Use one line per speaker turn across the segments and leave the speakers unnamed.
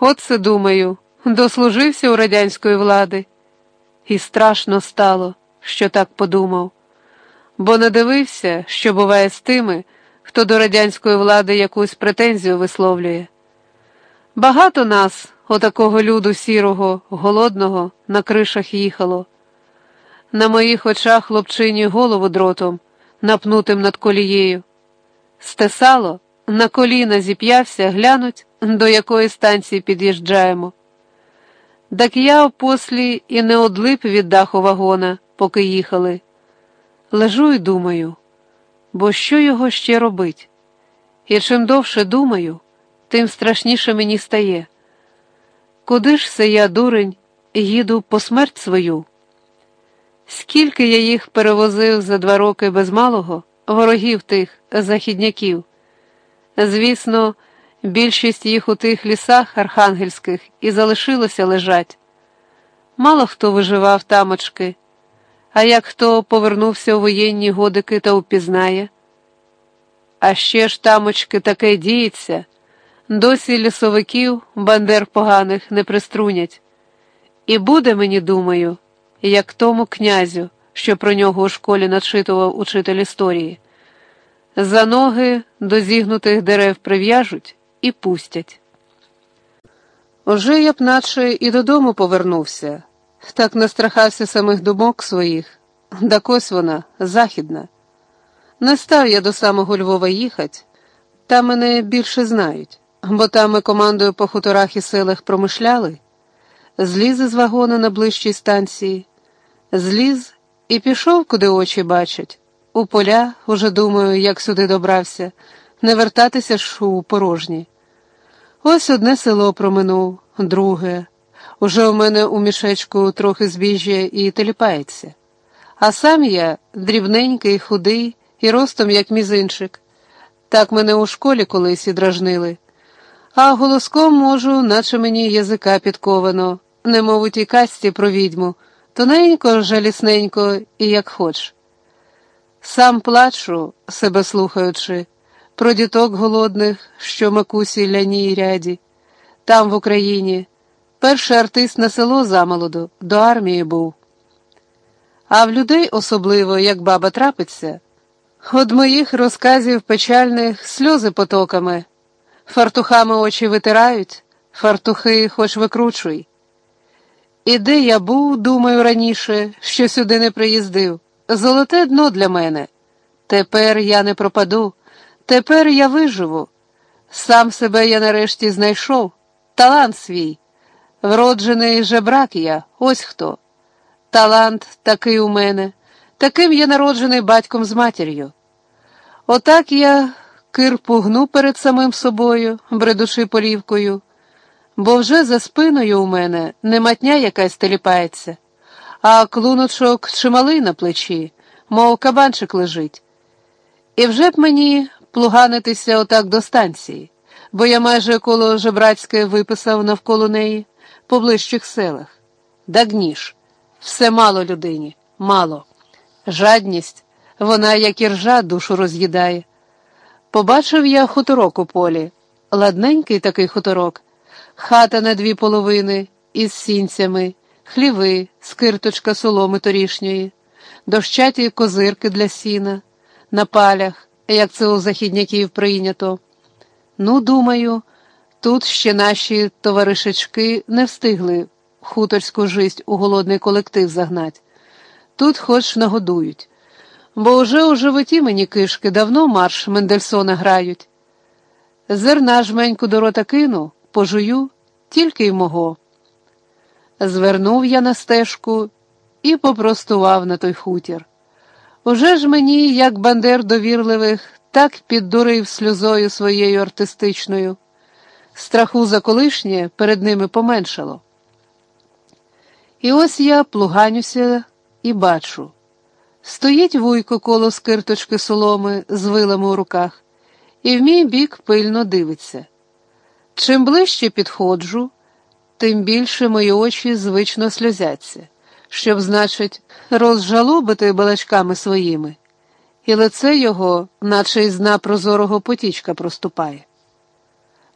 От це думаю, дослужився у радянської влади. І страшно стало, що так подумав, бо надивився, що буває з тими, хто до радянської влади якусь претензію висловлює. Багато нас, отакого люду сірого, голодного, на кришах їхало. На моїх очах хлопчині голову дротом, напнутим над колією. Стесало, на коліна зіп'явся, глянуть, до якої станції під'їжджаємо. Так я опослі і не одлип від даху вагона, поки їхали. Лежу і думаю, бо що його ще робить? І чим довше думаю, тим страшніше мені стає. Куди ж це я, дурень, їду по смерть свою? Скільки я їх перевозив за два роки без малого, ворогів тих, західняків. Звісно, більшість їх у тих лісах архангельських і залишилося лежать. Мало хто виживав тамочки, а як хто повернувся у воєнні годики та упізнає. А ще ж тамочки таке діється, досі лісовиків, бандер поганих не приструнять. І буде мені, думаю, як тому князю, що про нього у школі начитував учитель історії. За ноги до зігнутих дерев прив'яжуть і пустять. Уже я б наче і додому повернувся, так настрахався самих думок своїх, так ось вона, західна. Не став я до самого Львова їхати, там мене більше знають, бо там ми командою по хуторах і селах промишляли, зліз із вагона на ближчій станції, зліз і пішов, куди очі бачать. У поля уже думаю, як сюди добрався, не вертатися ж у порожні. Ось одне село проминув, друге. Уже у мене у мішечку трохи збіжжя і теліпається. А сам я дрібненький, худий і ростом, як мізинчик. Так мене у школі колись і дражнили. А голоском можу, наче мені язика підковано, немов у тій касті про відьму, тоненько, жалісненько і як хоч. Сам плачу, себе слухаючи, про діток голодних, що макусі ляній ряді, там, в Україні, перший артист на село замолоду, до армії був. А в людей особливо, як баба трапиться, од моїх розказів печальних сльози потоками, фартухами очі витирають, фартухи хоч викручуй. І де я був, думаю, раніше, що сюди не приїздив. Золоте дно для мене. Тепер я не пропаду, тепер я виживу. Сам себе я нарешті знайшов, талант свій. Вроджений жебрак я, ось хто. Талант такий у мене, таким я народжений батьком з матір'ю. Отак я кирпу гну перед самим собою, бредуши полівкою, бо вже за спиною у мене не матня якась теліпається а клуночок чималий на плечі, мов кабанчик лежить. І вже б мені плуганитися отак до станції, бо я майже коло жебрацьке виписав навколо неї по ближчих селах. Да гніш, все мало людині, мало. Жадність, вона, як і ржа, душу роз'їдає. Побачив я хуторок у полі, ладненький такий хуторок, хата на дві половини із сінцями хліви, скирточка соломи торішньої, дощаті козирки для сіна, на палях, як це у західняків прийнято. Ну, думаю, тут ще наші товаришечки не встигли хуторську жисть у голодний колектив загнать. Тут хоч нагодують. Бо уже у животі мені кишки давно марш Мендельсона грають. Зерна жменьку до рота кину, пожую, тільки й мого. Звернув я на стежку і попростував на той хутір. Уже ж мені, як бандер довірливих, так піддурив сльозою своєю артистичною. Страху за колишнє перед ними поменшало. І ось я плуганюся і бачу. Стоїть вуйко коло скирточки соломи з вилами у руках, і в мій бік пильно дивиться. Чим ближче підходжу, тим більше мої очі звично сльозяться, щоб, значить, розжалобити балачками своїми, і лице його, наче із дна прозорого потічка, проступає.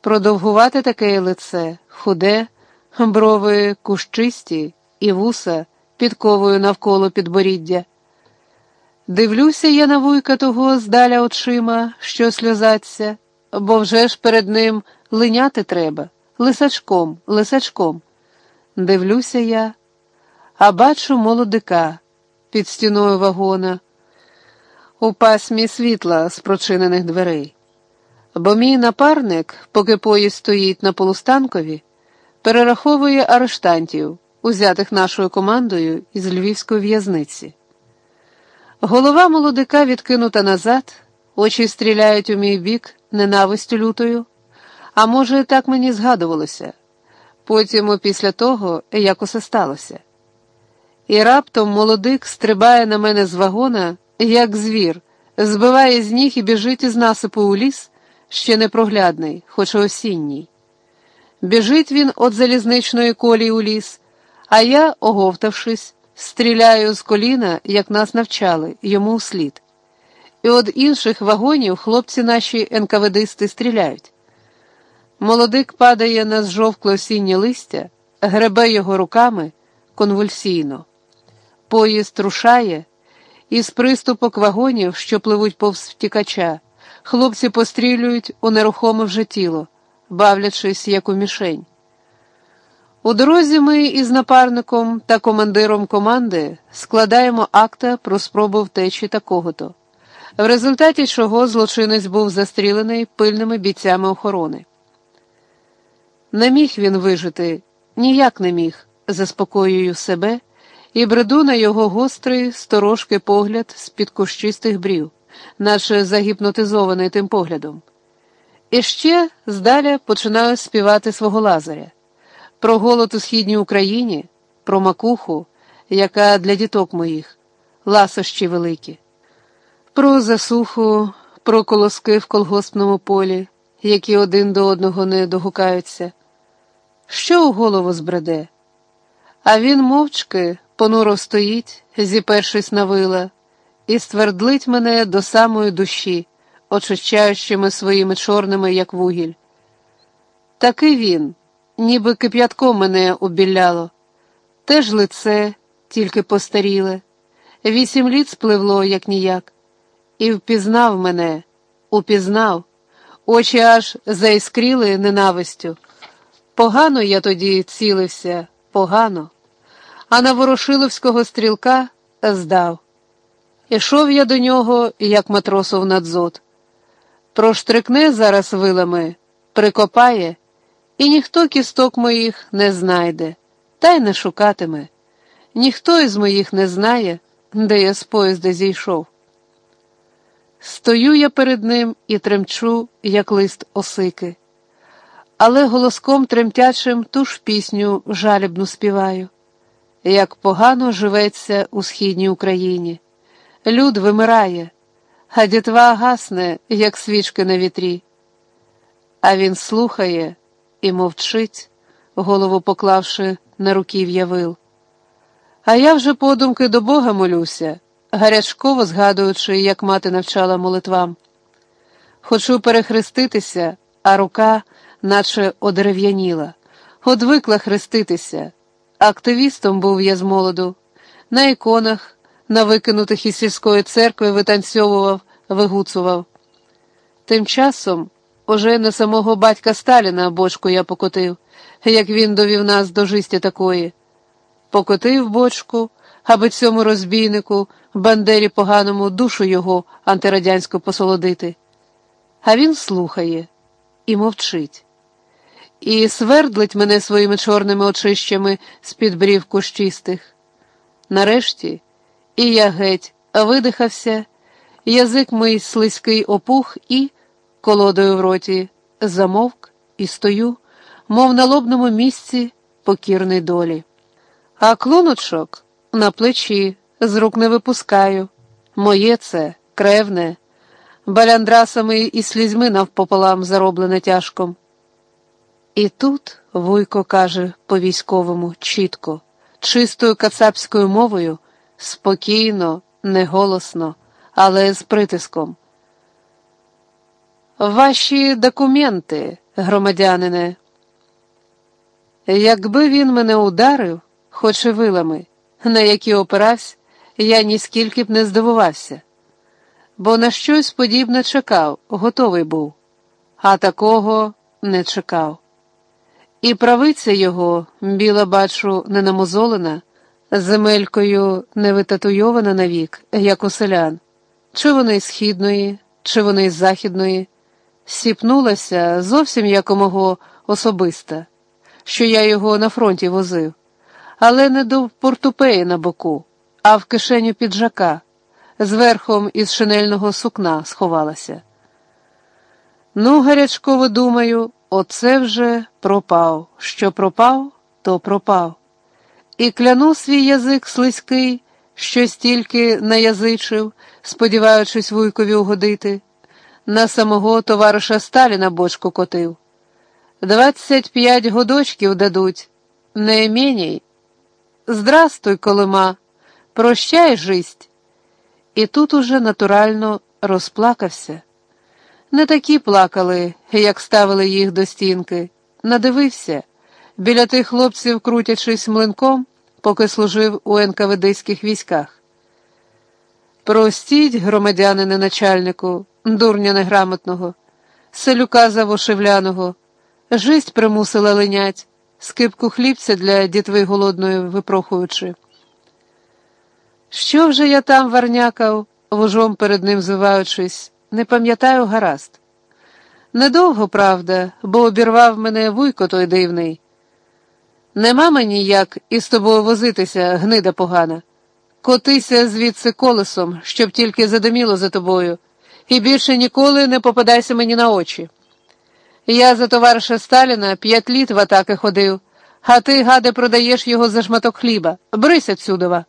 Продовгувати таке лице, худе, брови кущисті і вуса підковою навколо підборіддя. Дивлюся я на вуйка того здаля очима, що сльозаться, бо вже ж перед ним линяти треба, лисачком, лисачком. Дивлюся я, а бачу молодика під стіною вагона, у пасмі світла з прочинених дверей. Бо мій напарник, поки поїзд стоїть на полустанкові, перераховує арештантів, узятих нашою командою із львівської в'язниці. Голова молодика відкинута назад, очі стріляють у мій бік ненавистю лютою, а може, так мені згадувалося, потім після того, як усе сталося. І раптом молодик стрибає на мене з вагона, як звір, збиває з ніг і біжить із насипу у ліс, ще непроглядний, хоч і осінній. Біжить він від залізничної колії у ліс, а я, оговтавшись, стріляю з коліна, як нас навчали, йому услід. І від інших вагонів хлопці наші енкаведисти стріляють. Молодик падає на зжовкле осіннє листя, гребе його руками конвульсійно. Поїзд рушає, і з приступок вагонів, що пливуть повз втікача, хлопці пострілюють у нерухоме вже тіло, бавлячись як у мішень. У дорозі ми із напарником та командиром команди складаємо акта про спробу втечі такого-то, в результаті чого злочинець був застрілений пильними бійцями охорони. Не міг він вижити, ніяк не міг, заспокоюю себе і бреду на його гострий, сторожкий погляд з-під кущистих брів, наче загіпнотизований тим поглядом. І ще здаля починаю співати свого лазаря про голод у східній Україні, про макуху, яка для діток моїх, ласощі великі, про засуху, про колоски в колгоспному полі, які один до одного не догукаються. Що у голову збреде? А він мовчки понуро стоїть, зіпершись на вила, і ствердлить мене до самої душі, очищаючими своїми чорними, як вугіль. Такий він ніби кип'ятком мене обіляло. Теж лице, тільки постаріле, вісім літ спливло, як ніяк, і впізнав мене, упізнав, очі аж заіскріли ненавистю. Погано я тоді цілився, погано, а на Ворошиловського стрілка здав. Ішов я до нього, як матросов надзот. Проштрикне зараз вилами, прикопає і ніхто кісток моїх не знайде, та й не шукатиме. Ніхто із моїх не знає, де я з поїзда зійшов. Стою я перед ним і тремчу, як лист осики, але голоском тремтячим ту ж пісню жалібну співаю, як погано живеться у східній Україні. Люд вимирає, а дітва гасне, як свічки на вітрі. А він слухає і мовчить, голову поклавши на руків'я вил. А я вже подумки до Бога молюся, гарячково згадуючи, як мати навчала молитвам. Хочу перехреститися, а рука, наче одерев'яніла, одвикла хреститися. Активістом був я з молоду, на іконах, на викинутих із сільської церкви витанцьовував, вигуцував. Тим часом Уже на самого батька Сталіна бочку я покотив, як він довів нас до жисті такої. Покотив бочку, аби цьому розбійнику, бандері поганому душу його антирадянську посолодити. А він слухає і мовчить, і свердлить мене своїми чорними очищами з-під брів кущистих. Нарешті і я геть видихався, язик мій слизький опух і колодою в роті, замовк і стою, мов на лобному місці покірний долі. А клуночок на плечі, з рук не випускаю. Моє це кревне, баляндрасами і слізьми навпополам зароблене тяжком. І тут Вуйко каже по військовому чітко, чистою кацапською мовою, спокійно, неголосно, але з притиском. Ваші документи, громадянине. Якби він мене ударив, хоч і вилами, на які опирався, я ніскільки б не здивувався, бо на щось подібне чекав, готовий був, а такого не чекав. І правиця його, біла, бачу, не намозолена, земелькою не витатуйована навік, як у селян, чи вони з східної, чи вони з західної, сіпнулася зовсім як у мого особиста, що я його на фронті возив, але не до портупеї на боку, а в кишеню піджака, зверхом із шинельного сукна сховалася. Ну, гарячково думаю, оце вже пропав. Що пропав, то пропав. І кляну свій язик слизький, що стільки наязичив, сподіваючись вуйкові угодити, на самого товариша Сталіна бочку котив. Двадцять п'ять годочків дадуть, не іменій. Здрастуй, Колима, прощай, жисть. І тут уже натурально розплакався. Не такі плакали, як ставили їх до стінки. Надивився, біля тих хлопців, крутячись млинком, поки служив у НКВДських військах. Простіть, громадянине начальнику, дурня неграмотного, селюка завошивляного, жисть примусила линять, скипку хлібця для дітви голодної випрохуючи. Що вже я там варнякав, вужом перед ним звиваючись, не пам'ятаю гаразд. Недовго, правда, бо обірвав мене вуйко той дивний. Нема мені як із тобою возитися, гнида погана. Котися звідси колесом, щоб тільки задиміло за тобою, і більше ніколи не попадайся мені на очі. Я за товариша Сталіна п'ять літ в атаки ходив, а ти, гаде, продаєш його за шматок хліба. Брись отсюдова.